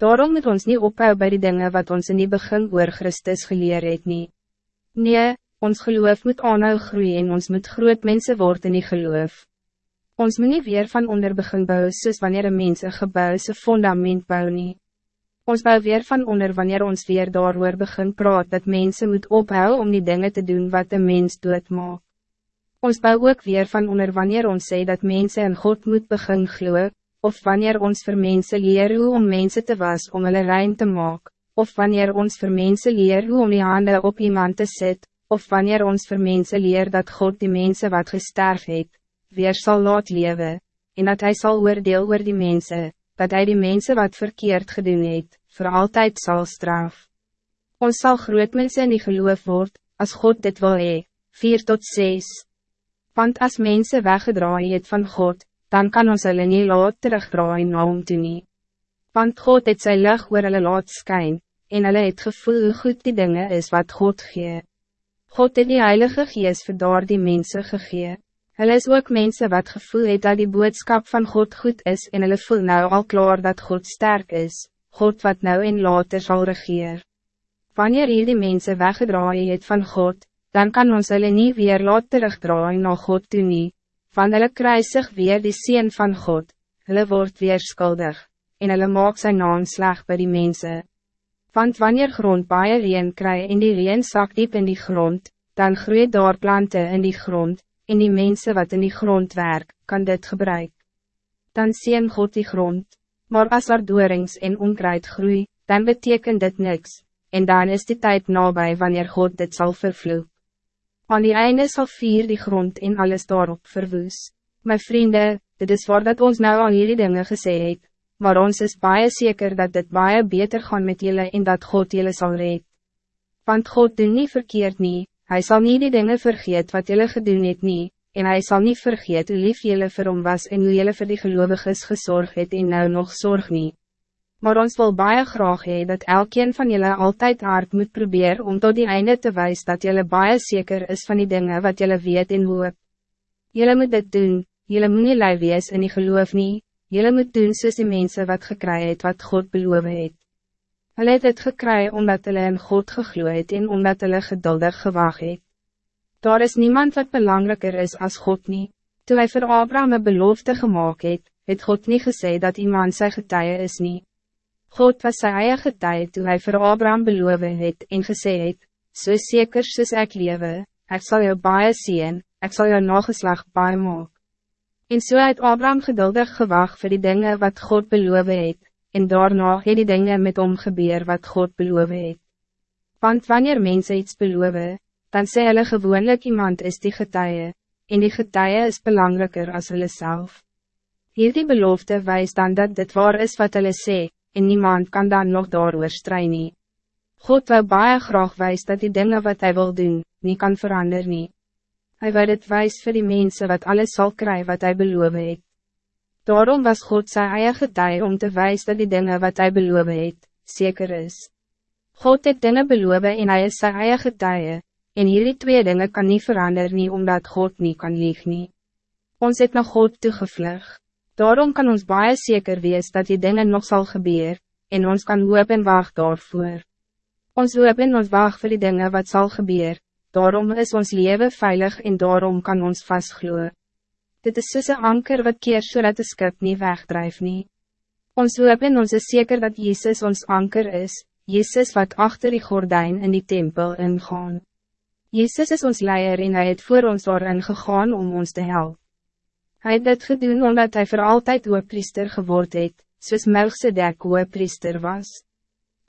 Daarom moet ons niet ophou bij die dingen wat ons in die begin oor Christus geleer het nie. Nee, ons geloof moet aanhou groeien en ons moet groot mensen worden in die geloof. Ons moet niet weer van onder begin bou soos wanneer een mens een gebouw sy fundament bou nie. Ons bou weer van onder wanneer ons weer daar begin praat dat mensen moet ophou om die dingen te doen wat de mens doodmaak. Ons bou ook weer van onder wanneer ons sê dat mensen in God moet begin gloeien, of wanneer ons voor mensen leer hoe om mensen te was om hulle rein te maken, of wanneer ons voor mensen leer hoe om die handen op iemand te zetten, of wanneer ons voor mensen leer dat God die mensen wat gesterf het, weer zal laat leven, en dat hij zal oordeel oor die mensen, dat hij die mensen wat verkeerd gedoen het, voor altijd zal straf. Ons zal groot mensen in die geloof word, als God dit wil hee, 4 tot 6. Want als mensen weggedraaid het van God, dan kan ons hulle nie laat terugdraai na hom toe nie. Want God het sy lig oor hulle laat skyn, en hulle het gevoel hoe goed die dingen is wat God gee. God het die Heilige Gees vir daar die mense gegee. Hulle is ook mensen wat gevoel het dat die boodschap van God goed is en hulle voel nou al klaar dat God sterk is, God wat nou en later zal regeer. Wanneer hier die mense weggedraai het van God, dan kan ons hulle nie weer laat terugdraai na God toe nie, van hulle kruisig weer die Seen van God, hulle word weer skuldig, en hulle maak sy naam sleg by die mense. Want wanneer grond baie reen kry en die reen sak diep in die grond, dan groeit daar planten in die grond, en die mensen wat in die grond werk, kan dit gebruik. Dan sien God die grond, maar als er doorings en onkruid groei, dan betekent dit niks, en dan is die tijd nabij wanneer God dit zal vervloeken. Aan die einde zal vier die grond en alles daarop verwoes. My vrienden, dit is waar dat ons nou al hierdie dinge gesê het, maar ons is baie zeker dat dit baie beter gaan met jullie en dat God jullie zal red. Want God doen niet verkeerd nie, hij zal niet die dingen vergeet wat jullie gedoen het nie, en hij zal niet vergeet hoe lief jullie vir hom was en hoe jullie vir die geloviges gezorgd het en nou nog zorg niet. Maar ons wil baie graag hee dat elkeen van jullie altijd hard moet proberen om tot die einde te wijzen dat jullie baie zeker is van die dingen wat jullie weet en hoop. Jullie moet dit doen, jullie moet nie lui wees in die geloof nie, jullie moet doen soos die mense wat gekry het wat God beloof het. Hulle het het gekry omdat hulle in God gegloe het en omdat hulle geduldig gewag het. Daar is niemand wat belangrijker is als God niet. Toen hij voor Abraham een belofte gemaakt het, het God niet gezegd dat iemand zijn getuie is niet. God was sy eie getuie toe hy vir Abraham beloof het en gesê het, so seker soos ek lewe, ek sal jou baie sien, ek sal jou nageslag baie maak. En so het Abraham geduldig gewacht voor die dingen wat God beloof het, en daarna het die dingen met hom gebeur wat God beloof het. Want wanneer mensen iets beloof, dan sê hulle gewoonlik iemand is die getuie, en die getuie is belangrijker als hulle self. Hierdie belofte wijst dan dat dit waar is wat hulle sê, en niemand kan dan nog daarover strij nie. God wil baie graag wijs dat die dingen wat hij wil doen, niet kan veranderen. nie. Hy wil het wijs voor die mensen wat alles zal krijgen wat hij beloof het. Daarom was God sy eie getuie om te wijs dat die dingen wat hij beloof het, zeker is. God het dingen beloof en hij is sy eie getuie, en hierdie twee dingen kan niet veranderen nie omdat God niet kan lieg nie. Ons het na God toegevlug. Daarom kan ons baie zeker wees dat die dingen nog zal gebeuren, en ons kan hoop en wacht daarvoor. Ons hoop en ons wacht voor die dingen wat zal gebeuren, daarom is ons leven veilig en daarom kan ons vastgloeien. Dit is soos een anker wat keer so de skip niet wegdrijft nie. Ons hoop en ons is zeker dat Jezus ons anker is, Jezus wat achter die gordijn in die tempel ingaan. Jezus is ons leier en hij het voor ons daarin gegaan om ons te helpen. Hij het dit gedoen omdat hij voor altijd priester geword het, soos Melchizedek priester was.